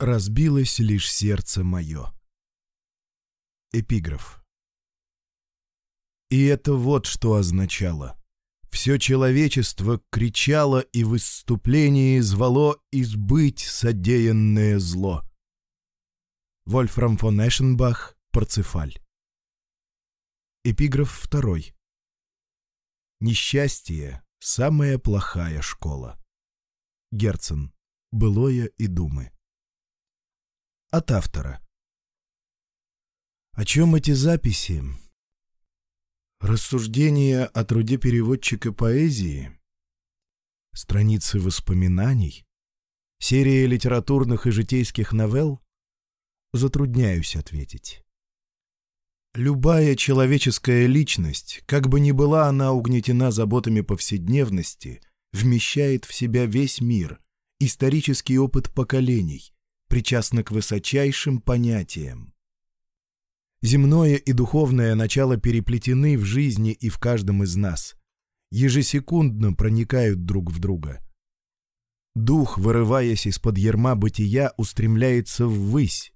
Разбилось лишь сердце мое. Эпиграф. И это вот что означало. Все человечество кричало и в исступлении звало избыть содеянное зло. Вольфрам фон Эшенбах, Парцефаль. Эпиграф второй. Несчастье — самая плохая школа. Герцен. Былое и думы. От автора. О чем эти записи? Рассуждения о труде переводчика поэзии? Страницы воспоминаний? Серия литературных и житейских новелл? Затрудняюсь ответить. Любая человеческая личность, как бы ни была она угнетена заботами повседневности, вмещает в себя весь мир, исторический опыт поколений – причастна к высочайшим понятиям. Земное и духовное начало переплетены в жизни и в каждом из нас. Ежесекундно проникают друг в друга. Дух, вырываясь из-под ерма бытия, устремляется ввысь,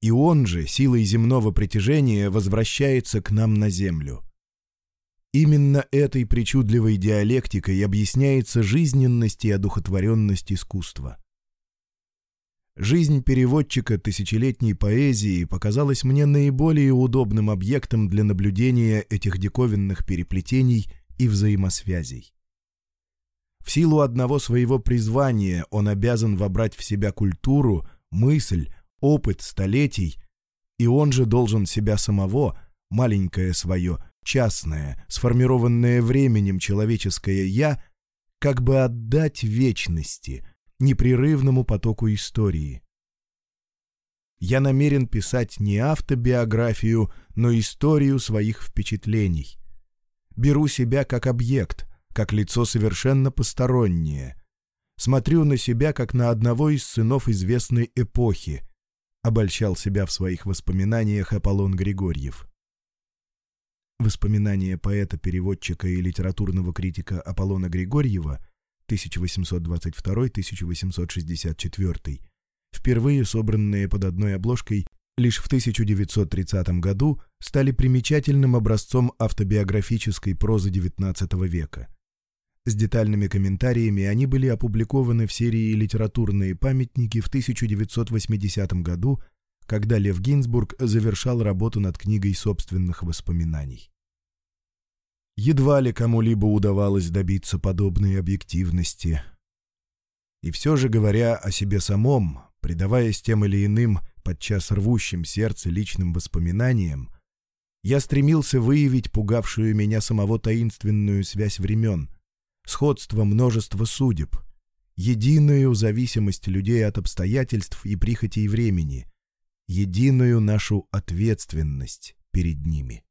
и он же, силой земного притяжения, возвращается к нам на землю. Именно этой причудливой диалектикой объясняется жизненность и одухотворенность искусства. Жизнь переводчика тысячелетней поэзии показалась мне наиболее удобным объектом для наблюдения этих диковинных переплетений и взаимосвязей. В силу одного своего призвания он обязан вобрать в себя культуру, мысль, опыт столетий, и он же должен себя самого, маленькое свое, частное, сформированное временем человеческое «я», как бы отдать вечности – непрерывному потоку истории. Я намерен писать не автобиографию, но историю своих впечатлений. Беру себя как объект, как лицо совершенно постороннее. Смотрю на себя как на одного из сынов известной эпохи, обольщал себя в своих воспоминаниях Аполлон Григорьев. Воспоминания поэта-переводчика и литературного критика Аполлона Григорьева 1822-1864. Впервые собранные под одной обложкой лишь в 1930 году стали примечательным образцом автобиографической прозы XIX века. С детальными комментариями они были опубликованы в серии «Литературные памятники» в 1980 году, когда Лев Гинзбург завершал работу над книгой собственных воспоминаний едва ли кому-либо удавалось добиться подобной объективности. И все же, говоря о себе самом, предаваясь тем или иным, подчас рвущим сердце личным воспоминаниям, я стремился выявить пугавшую меня самого таинственную связь времен, сходство множества судеб, единую зависимость людей от обстоятельств и прихотей времени, единую нашу ответственность перед ними.